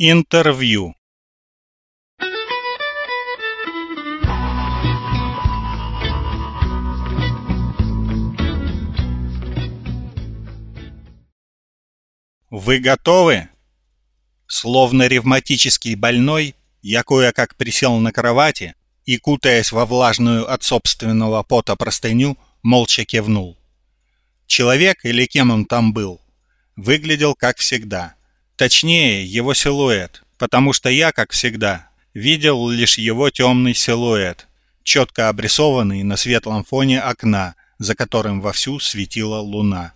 Интервью Вы готовы? Словно ревматический больной, я кое-как присел на кровати и, кутаясь во влажную от собственного пота простыню, молча кивнул. Человек, или кем он там был, выглядел как всегда. Точнее, его силуэт, потому что я, как всегда, видел лишь его темный силуэт, четко обрисованный на светлом фоне окна, за которым вовсю светила луна.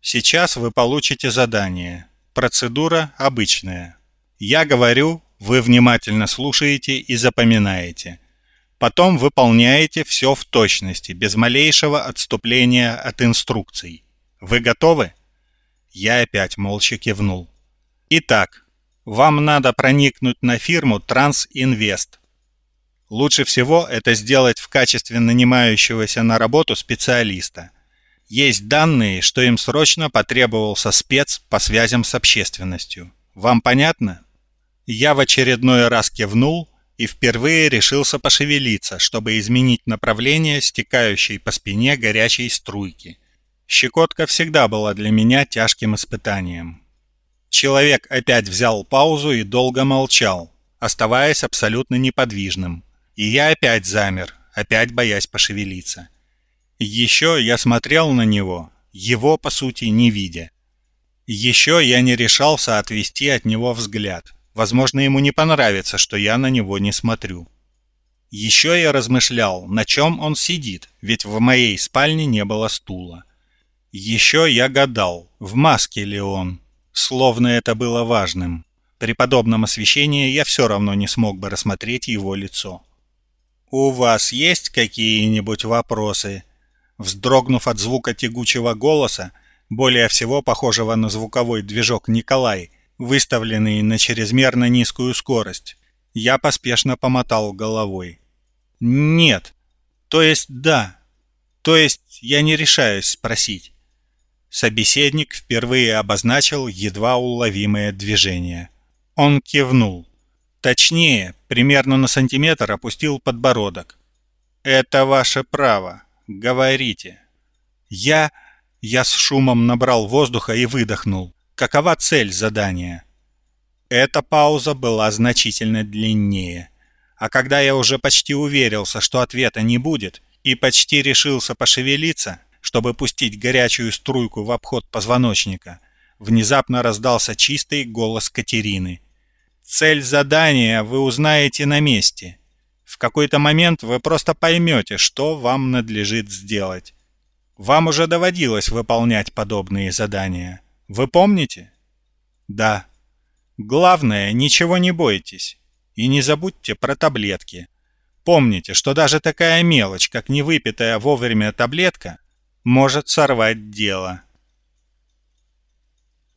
Сейчас вы получите задание. Процедура обычная. Я говорю, вы внимательно слушаете и запоминаете. Потом выполняете все в точности, без малейшего отступления от инструкций. Вы готовы? Я опять молча кивнул. Итак, вам надо проникнуть на фирму Трансинвест. Лучше всего это сделать в качестве нанимающегося на работу специалиста – есть данные, что им срочно потребовался спец по связям с общественностью. Вам понятно? Я в очередной раз кивнул и впервые решился пошевелиться, чтобы изменить направление стекающей по спине горячей струйки. Щекотка всегда была для меня тяжким испытанием. Человек опять взял паузу и долго молчал, оставаясь абсолютно неподвижным. И я опять замер, опять боясь пошевелиться. Еще я смотрел на него, его, по сути, не видя. Еще я не решался отвести от него взгляд. Возможно, ему не понравится, что я на него не смотрю. Еще я размышлял, на чем он сидит, ведь в моей спальне не было стула. Еще я гадал, в маске ли он, словно это было важным. При подобном освещении я все равно не смог бы рассмотреть его лицо. «У вас есть какие-нибудь вопросы?» Вздрогнув от звука тягучего голоса, более всего похожего на звуковой движок Николай, выставленный на чрезмерно низкую скорость, я поспешно помотал головой. «Нет. То есть да. То есть я не решаюсь спросить». Собеседник впервые обозначил едва уловимое движение. Он кивнул. Точнее, примерно на сантиметр опустил подбородок. «Это ваше право. Говорите. Я... Я с шумом набрал воздуха и выдохнул. Какова цель задания? Эта пауза была значительно длиннее. А когда я уже почти уверился, что ответа не будет, и почти решился пошевелиться, чтобы пустить горячую струйку в обход позвоночника, внезапно раздался чистый голос Катерины. «Цель задания вы узнаете на месте. В какой-то момент вы просто поймете, что вам надлежит сделать. Вам уже доводилось выполнять подобные задания. Вы помните? Да. Главное, ничего не бойтесь. И не забудьте про таблетки. Помните, что даже такая мелочь, как невыпитая вовремя таблетка, может сорвать дело.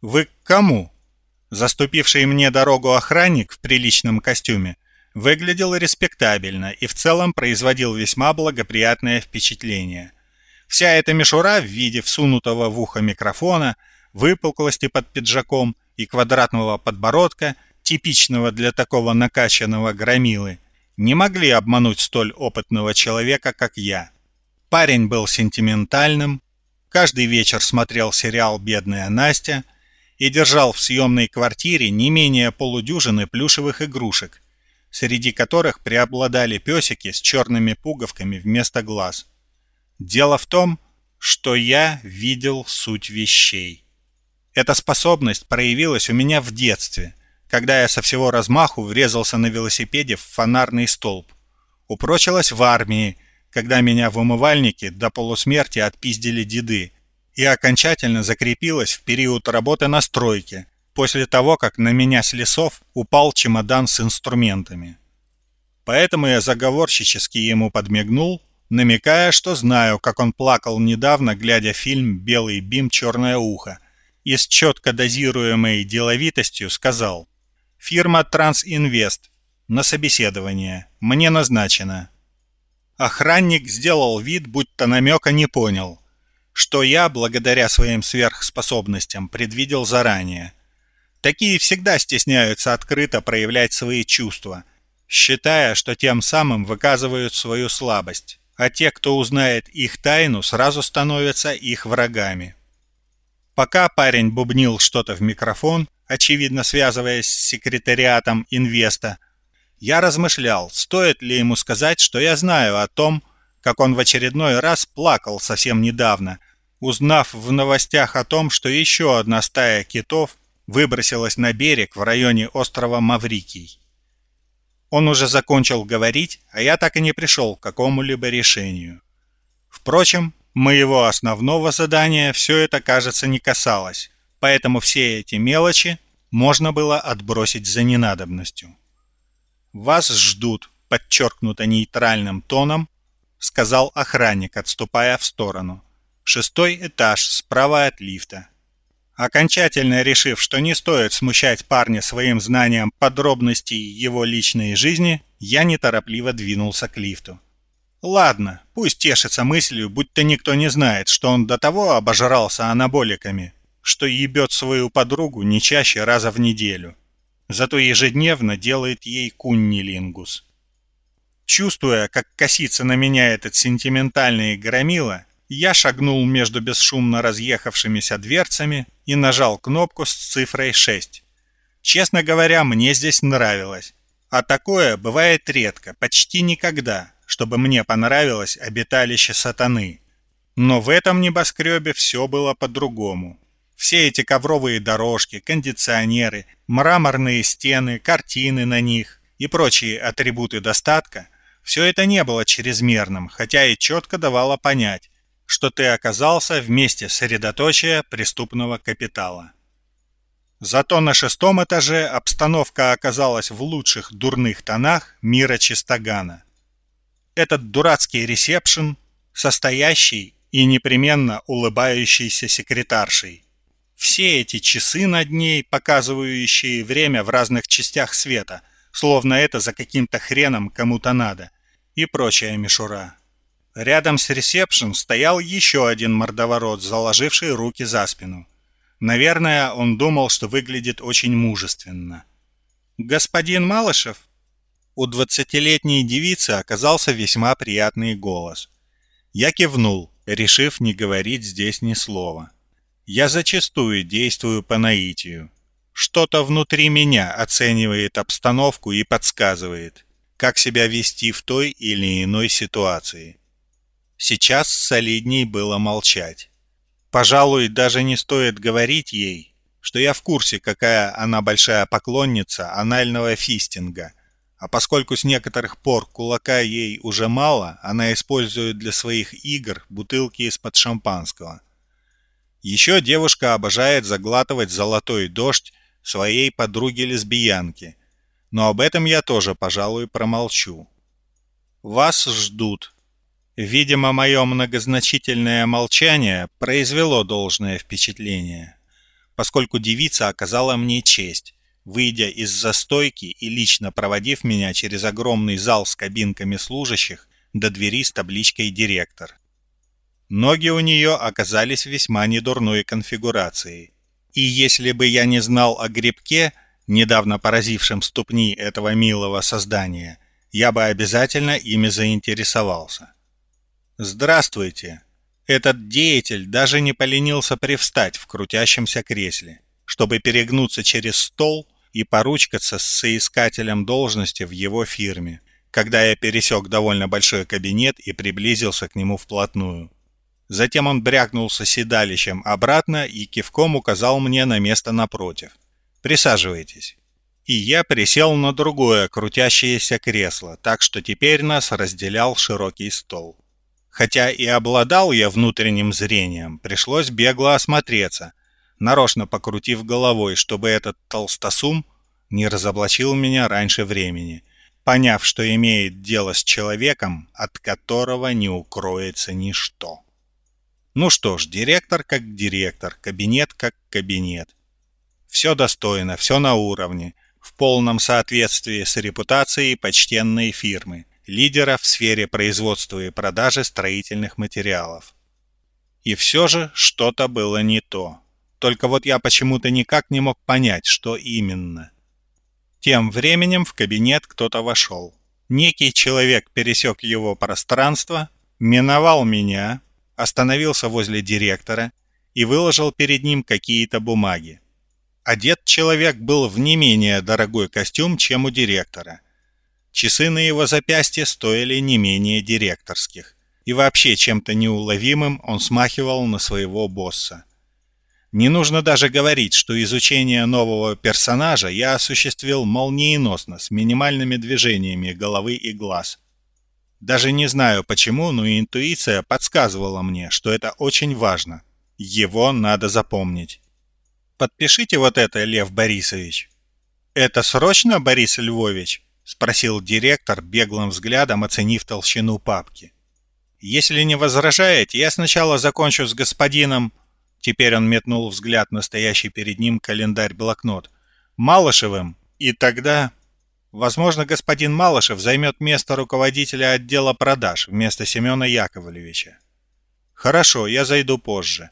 Вы к кому? Заступивший мне дорогу охранник в приличном костюме Выглядел респектабельно и в целом производил весьма благоприятное впечатление. Вся эта мишура в виде всунутого в ухо микрофона, выпуклости под пиджаком и квадратного подбородка, типичного для такого накачанного громилы, не могли обмануть столь опытного человека, как я. Парень был сентиментальным, каждый вечер смотрел сериал «Бедная Настя» и держал в съемной квартире не менее полудюжины плюшевых игрушек, среди которых преобладали песики с черными пуговками вместо глаз. Дело в том, что я видел суть вещей. Эта способность проявилась у меня в детстве, когда я со всего размаху врезался на велосипеде в фонарный столб. Упрочилась в армии, когда меня в умывальнике до полусмерти отпиздили деды, и окончательно закрепилась в период работы на стройке, после того, как на меня с лесов упал чемодан с инструментами. Поэтому я заговорщически ему подмигнул, намекая, что знаю, как он плакал недавно, глядя фильм «Белый бим. Черное ухо», и с четко дозируемой деловитостью сказал «Фирма Трансинвест. На собеседование. Мне назначено». Охранник сделал вид, будто намека не понял, что я, благодаря своим сверхспособностям, предвидел заранее – Такие всегда стесняются открыто проявлять свои чувства, считая, что тем самым выказывают свою слабость, а те, кто узнает их тайну, сразу становятся их врагами. Пока парень бубнил что-то в микрофон, очевидно связываясь с секретариатом инвеста, я размышлял, стоит ли ему сказать, что я знаю о том, как он в очередной раз плакал совсем недавно, узнав в новостях о том, что еще одна стая китов выбросилась на берег в районе острова Маврикий. Он уже закончил говорить, а я так и не пришел к какому-либо решению. Впрочем, моего основного задания все это, кажется, не касалось, поэтому все эти мелочи можно было отбросить за ненадобностью. «Вас ждут», — подчеркнуто нейтральным тоном, сказал охранник, отступая в сторону. «Шестой этаж, справа от лифта». Окончательно решив, что не стоит смущать парня своим знанием подробностей его личной жизни, я неторопливо двинулся к лифту. Ладно, пусть тешится мыслью, будто никто не знает, что он до того обожрался анаболиками, что ебет свою подругу не чаще раза в неделю зато ежедневно делает ей куннилингус. Чувствуя, как косится на меня этот сентиментальный громила, я шагнул между бесшумно разъехавшимися дверцами и нажал кнопку с цифрой 6. Честно говоря, мне здесь нравилось. А такое бывает редко, почти никогда, чтобы мне понравилось обиталище сатаны. Но в этом небоскребе все было по-другому. Все эти ковровые дорожки, кондиционеры, мраморные стены, картины на них и прочие атрибуты достатка – все это не было чрезмерным, хотя и четко давало понять, что ты оказался в месте средоточия преступного капитала. Зато на шестом этаже обстановка оказалась в лучших дурных тонах мира Чистогана. Этот дурацкий ресепшн, состоящий и непременно улыбающийся секретаршей, все эти часы над ней, показывающие время в разных частях света, словно это за каким-то хреном кому-то надо, и прочая мишура. Рядом с ресепшн стоял еще один мордоворот, заложивший руки за спину. Наверное, он думал, что выглядит очень мужественно. «Господин Малышев?» У двадцатилетней девицы оказался весьма приятный голос. Я кивнул, решив не говорить здесь ни слова. Я зачастую действую по наитию. Что-то внутри меня оценивает обстановку и подсказывает, как себя вести в той или иной ситуации. Сейчас солидней было молчать. Пожалуй, даже не стоит говорить ей, что я в курсе, какая она большая поклонница анального фистинга, а поскольку с некоторых пор кулака ей уже мало, она использует для своих игр бутылки из-под шампанского. Еще девушка обожает заглатывать золотой дождь своей подруги-лесбиянки, но об этом я тоже, пожалуй, промолчу. Вас ждут. Видимо, мое многозначительное молчание произвело должное впечатление, поскольку девица оказала мне честь, выйдя из застойки и лично проводив меня через огромный зал с кабинками служащих до двери с табличкой «Директор». Ноги у нее оказались весьма недурной конфигурацией. И если бы я не знал о грибке, недавно поразившем ступни этого милого создания, я бы обязательно ими заинтересовался. «Здравствуйте!» Этот деятель даже не поленился привстать в крутящемся кресле, чтобы перегнуться через стол и поручкаться с соискателем должности в его фирме, когда я пересек довольно большой кабинет и приблизился к нему вплотную. Затем он брякнулся седалищем обратно и кивком указал мне на место напротив. «Присаживайтесь». И я присел на другое крутящееся кресло, так что теперь нас разделял широкий стол. Хотя и обладал я внутренним зрением, пришлось бегло осмотреться, нарочно покрутив головой, чтобы этот толстосум не разоблачил меня раньше времени, поняв, что имеет дело с человеком, от которого не укроется ничто. Ну что ж, директор как директор, кабинет как кабинет. Все достойно, все на уровне, в полном соответствии с репутацией почтенной фирмы, лидера в сфере производства и продажи строительных материалов. И все же что-то было не то. только вот я почему-то никак не мог понять, что именно. Тем временем в кабинет кто-то вошел. Некий человек пересек его пространство, миновал меня, остановился возле директора и выложил перед ним какие-то бумаги. Одет человек был в не менее дорогой костюм, чем у директора. Часы на его запястье стоили не менее директорских. И вообще чем-то неуловимым он смахивал на своего босса. Не нужно даже говорить, что изучение нового персонажа я осуществил молниеносно, с минимальными движениями головы и глаз. Даже не знаю почему, но интуиция подсказывала мне, что это очень важно. Его надо запомнить. Подпишите вот это, Лев Борисович. Это срочно, Борис Львович? Спросил директор, беглым взглядом оценив толщину папки. Если не возражаете, я сначала закончу с господином Теперь он метнул взгляд на стоящий перед ним календарь-блокнот. «Малышевым. И тогда...» Возможно, господин Малышев займет место руководителя отдела продаж вместо Семена Яковлевича. Хорошо, я зайду позже.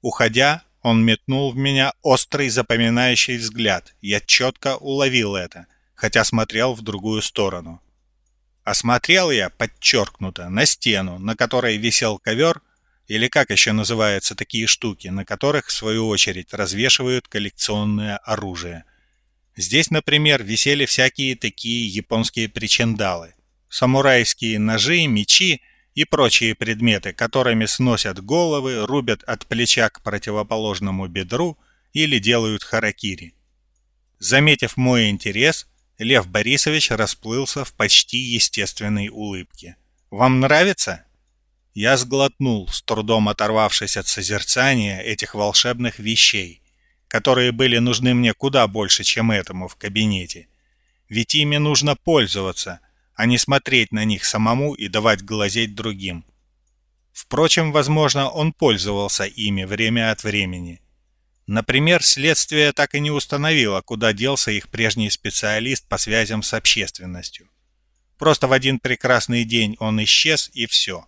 Уходя, он метнул в меня острый запоминающий взгляд. Я четко уловил это, хотя смотрел в другую сторону. Осмотрел я, подчеркнуто, на стену, на которой висел ковер или как еще называются такие штуки, на которых, в свою очередь, развешивают коллекционное оружие. Здесь, например, висели всякие такие японские причиндалы, самурайские ножи, мечи и прочие предметы, которыми сносят головы, рубят от плеча к противоположному бедру или делают харакири. Заметив мой интерес, Лев Борисович расплылся в почти естественной улыбке. «Вам нравится?» Я сглотнул, с трудом оторвавшись от созерцания этих волшебных вещей, которые были нужны мне куда больше, чем этому в кабинете. Ведь ими нужно пользоваться, а не смотреть на них самому и давать глазеть другим. Впрочем, возможно, он пользовался ими время от времени. Например, следствие так и не установило, куда делся их прежний специалист по связям с общественностью. Просто в один прекрасный день он исчез и все.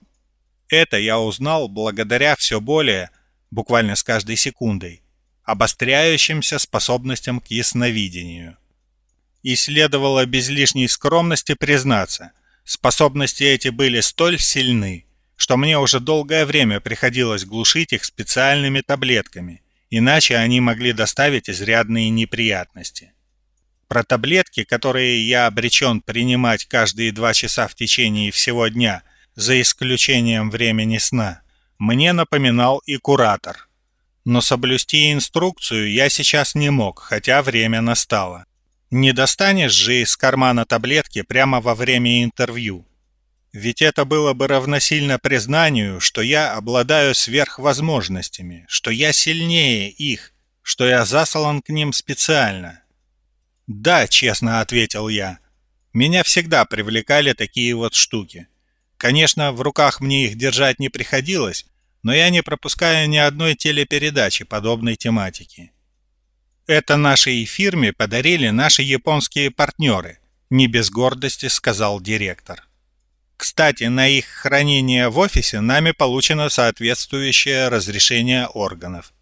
Это я узнал благодаря все более, буквально с каждой секундой, обостряющимся способностям к ясновидению. И следовало без лишней скромности признаться, способности эти были столь сильны, что мне уже долгое время приходилось глушить их специальными таблетками, иначе они могли доставить изрядные неприятности. Про таблетки, которые я обречен принимать каждые два часа в течение всего дня – за исключением времени сна, мне напоминал и куратор. Но соблюсти инструкцию я сейчас не мог, хотя время настало. Не достанешь же из кармана таблетки прямо во время интервью. Ведь это было бы равносильно признанию, что я обладаю сверхвозможностями, что я сильнее их, что я заслан к ним специально. «Да», — честно ответил я, — «меня всегда привлекали такие вот штуки. Конечно, в руках мне их держать не приходилось, но я не пропускаю ни одной телепередачи подобной тематики. Это нашей фирме подарили наши японские партнеры, не без гордости сказал директор. Кстати, на их хранение в офисе нами получено соответствующее разрешение органов.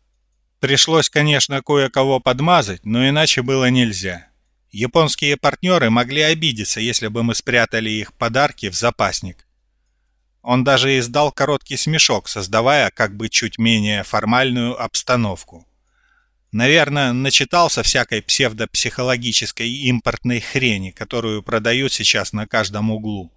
Пришлось, конечно, кое-кого подмазать, но иначе было нельзя. Японские партнеры могли обидеться, если бы мы спрятали их подарки в запасник. Он даже издал короткий смешок, создавая как бы чуть менее формальную обстановку. Наверное, начитался всякой псевдопсихологической импортной хрени, которую продают сейчас на каждом углу.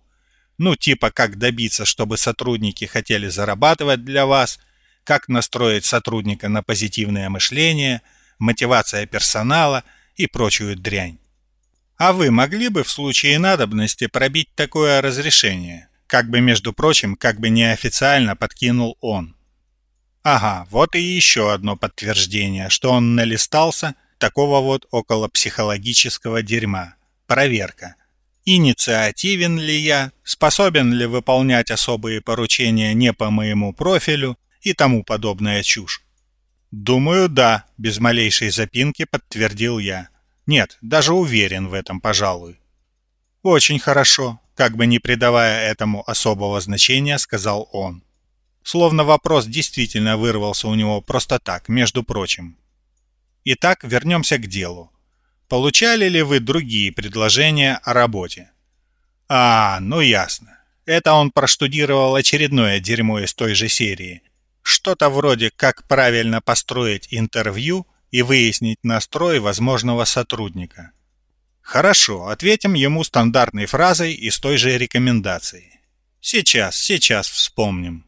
Ну, типа, как добиться, чтобы сотрудники хотели зарабатывать для вас, как настроить сотрудника на позитивное мышление, мотивация персонала и прочую дрянь. А вы могли бы в случае надобности пробить такое разрешение? Как бы, между прочим, как бы неофициально подкинул он. Ага, вот и еще одно подтверждение, что он налистался такого вот около психологического дерьма. Проверка. Инициативен ли я, способен ли выполнять особые поручения не по моему профилю и тому подобная чушь. «Думаю, да», — без малейшей запинки подтвердил я. «Нет, даже уверен в этом, пожалуй». «Очень хорошо как бы не придавая этому особого значения, сказал он. словно вопрос действительно вырвался у него просто так, между прочим. Итак, вернемся к делу. Получали ли вы другие предложения о работе? А, ну ясно. Это он проштудировал очередное дерьмо из той же серии. Что-то вроде «Как правильно построить интервью и выяснить настрой возможного сотрудника». Хорошо, ответим ему стандартной фразой из той же рекомендации. Сейчас, сейчас вспомним.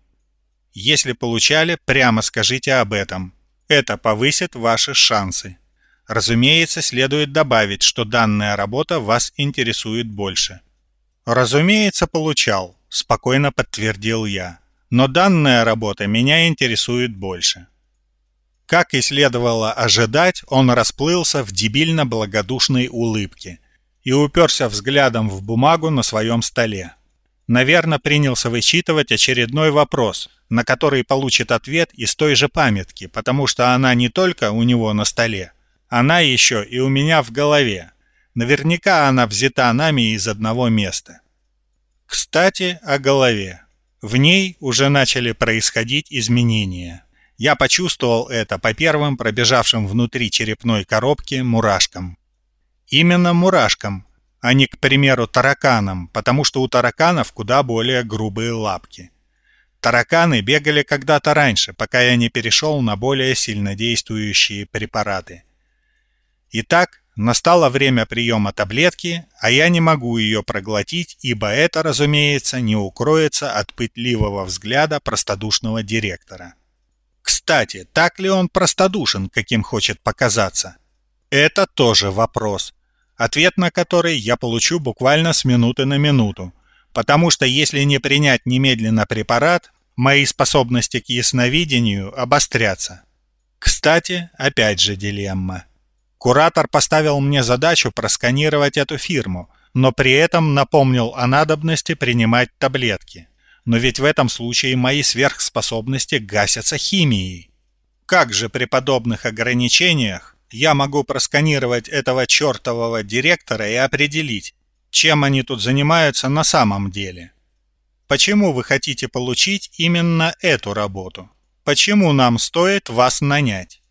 Если получали, прямо скажите об этом. Это повысит ваши шансы. Разумеется, следует добавить, что данная работа вас интересует больше. Разумеется, получал, спокойно подтвердил я. Но данная работа меня интересует больше. Как и следовало ожидать, он расплылся в дебильно-благодушной улыбке и уперся взглядом в бумагу на своем столе. Наверное, принялся вычитывать очередной вопрос, на который получит ответ из той же памятки, потому что она не только у него на столе, она еще и у меня в голове. Наверняка она взята нами из одного места. Кстати, о голове. В ней уже начали происходить изменения. Я почувствовал это по первым пробежавшим внутри черепной коробки мурашкам. Именно мурашкам, а не, к примеру, тараканам, потому что у тараканов куда более грубые лапки. Тараканы бегали когда-то раньше, пока я не перешел на более сильнодействующие препараты. Итак, настало время приема таблетки, а я не могу ее проглотить, ибо это, разумеется, не укроется от пытливого взгляда простодушного директора. Кстати, так ли он простодушен, каким хочет показаться? Это тоже вопрос, ответ на который я получу буквально с минуты на минуту, потому что если не принять немедленно препарат, мои способности к ясновидению обострятся. Кстати, опять же дилемма. Куратор поставил мне задачу просканировать эту фирму, но при этом напомнил о надобности принимать таблетки. Но ведь в этом случае мои сверхспособности гасятся химией. Как же при подобных ограничениях я могу просканировать этого чертового директора и определить, чем они тут занимаются на самом деле? Почему вы хотите получить именно эту работу? Почему нам стоит вас нанять?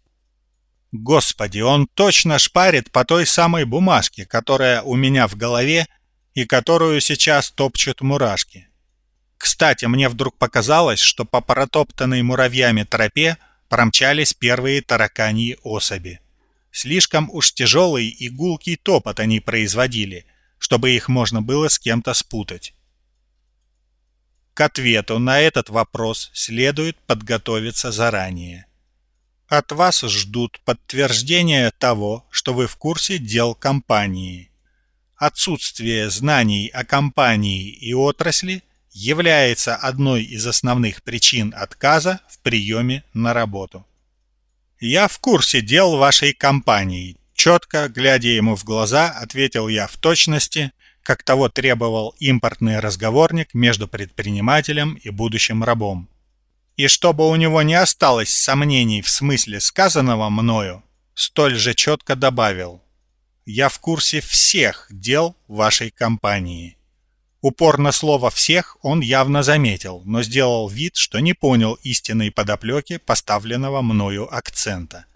Господи, он точно шпарит по той самой бумажке, которая у меня в голове и которую сейчас топчут мурашки. Кстати, мне вдруг показалось, что по протоптанной муравьями тропе промчались первые тараканьи особи. Слишком уж тяжелый и гулкий топот они производили, чтобы их можно было с кем-то спутать. К ответу на этот вопрос следует подготовиться заранее. От вас ждут подтверждения того, что вы в курсе дел компании. Отсутствие знаний о компании и отрасли – является одной из основных причин отказа в приеме на работу. «Я в курсе дел вашей компании», — четко, глядя ему в глаза, ответил я в точности, как того требовал импортный разговорник между предпринимателем и будущим рабом. И чтобы у него не осталось сомнений в смысле сказанного мною, столь же четко добавил «Я в курсе всех дел вашей компании». Упор на слово «всех» он явно заметил, но сделал вид, что не понял истинной подоплеки поставленного мною акцента.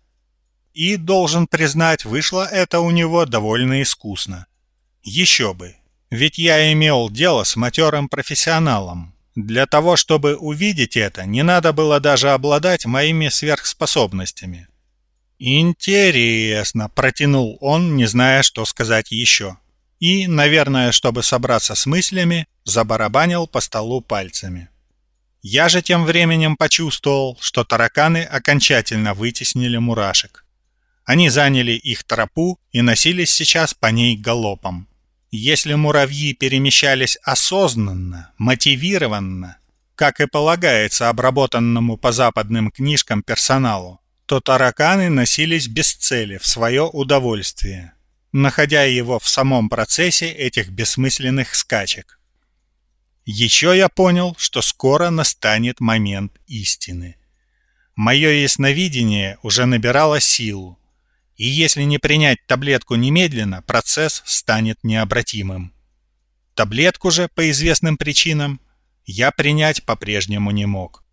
И, должен признать, вышло это у него довольно искусно. Еще бы, ведь я имел дело с матерым профессионалом. Для того, чтобы увидеть это, не надо было даже обладать моими сверхспособностями. «Интересно», — протянул он, не зная, что сказать еще и, наверное, чтобы собраться с мыслями, забарабанил по столу пальцами. Я же тем временем почувствовал, что тараканы окончательно вытеснили мурашек. Они заняли их тропу и носились сейчас по ней галопом. Если муравьи перемещались осознанно, мотивированно, как и полагается обработанному по западным книжкам персоналу, то тараканы носились без цели в свое удовольствие находя его в самом процессе этих бессмысленных скачек. Еще я понял, что скоро настанет момент истины. Мое ясновидение уже набирало силу, и если не принять таблетку немедленно, процесс станет необратимым. Таблетку же, по известным причинам, я принять по-прежнему не мог.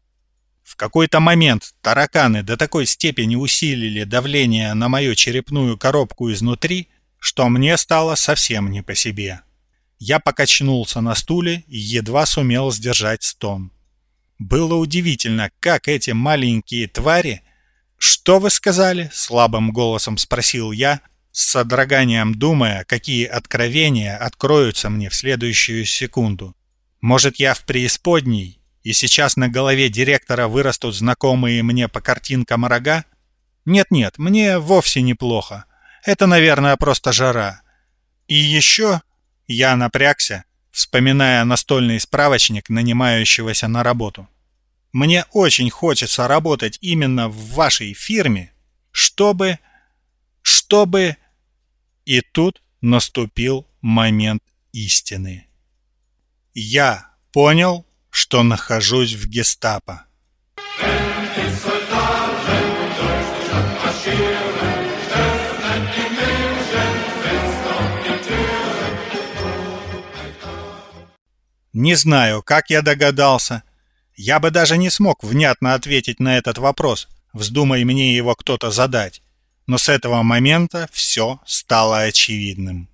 В какой-то момент тараканы до такой степени усилили давление на мою черепную коробку изнутри, что мне стало совсем не по себе. Я покачнулся на стуле и едва сумел сдержать стон. Было удивительно, как эти маленькие твари... «Что вы сказали?» — слабым голосом спросил я, с содроганием думая, какие откровения откроются мне в следующую секунду. «Может, я в преисподней, и сейчас на голове директора вырастут знакомые мне по картинкам рога? Нет-нет, мне вовсе неплохо. Это, наверное, просто жара. И еще я напрягся, вспоминая настольный справочник нанимающегося на работу. Мне очень хочется работать именно в вашей фирме, чтобы... чтобы... И тут наступил момент истины. Я понял, что нахожусь в гестапо. Не знаю, как я догадался. Я бы даже не смог внятно ответить на этот вопрос, вздумай мне его кто-то задать. Но с этого момента все стало очевидным.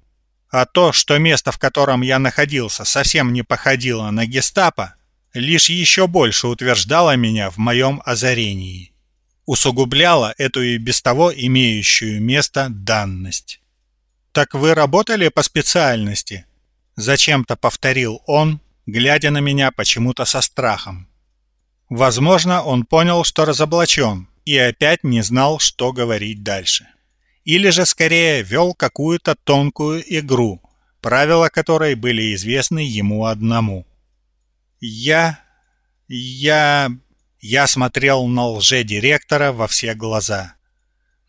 А то, что место, в котором я находился, совсем не походило на гестапо, лишь еще больше утверждало меня в моем озарении. Усугубляло эту и без того имеющую место данность. «Так вы работали по специальности?» Зачем-то повторил он, глядя на меня почему-то со страхом. Возможно, он понял, что разоблачен, и опять не знал, что говорить дальше. Или же скорее вел какую-то тонкую игру, правила которой были известны ему одному. Я... я... Я смотрел на лже-директора во все глаза.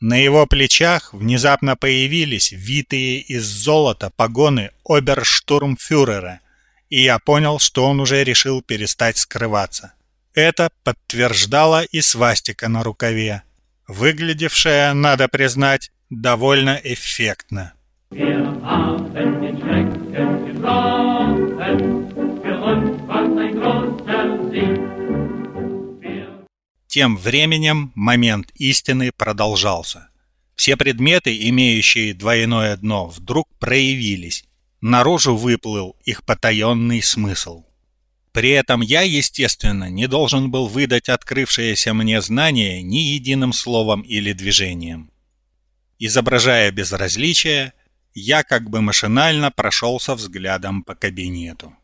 На его плечах внезапно появились витые из золота погоны оберштурмфюрера — и я понял, что он уже решил перестать скрываться. Это подтверждала и свастика на рукаве, выглядевшая, надо признать, довольно эффектно. Тем временем момент истины продолжался. Все предметы, имеющие двойное дно, вдруг проявились, наружу выплыл их потаенный смысл. При этом я, естественно, не должен был выдать открывшееся мне знание ни единым словом или движением. Изображая безразличие, я как бы машинально прошелся взглядом по кабинету.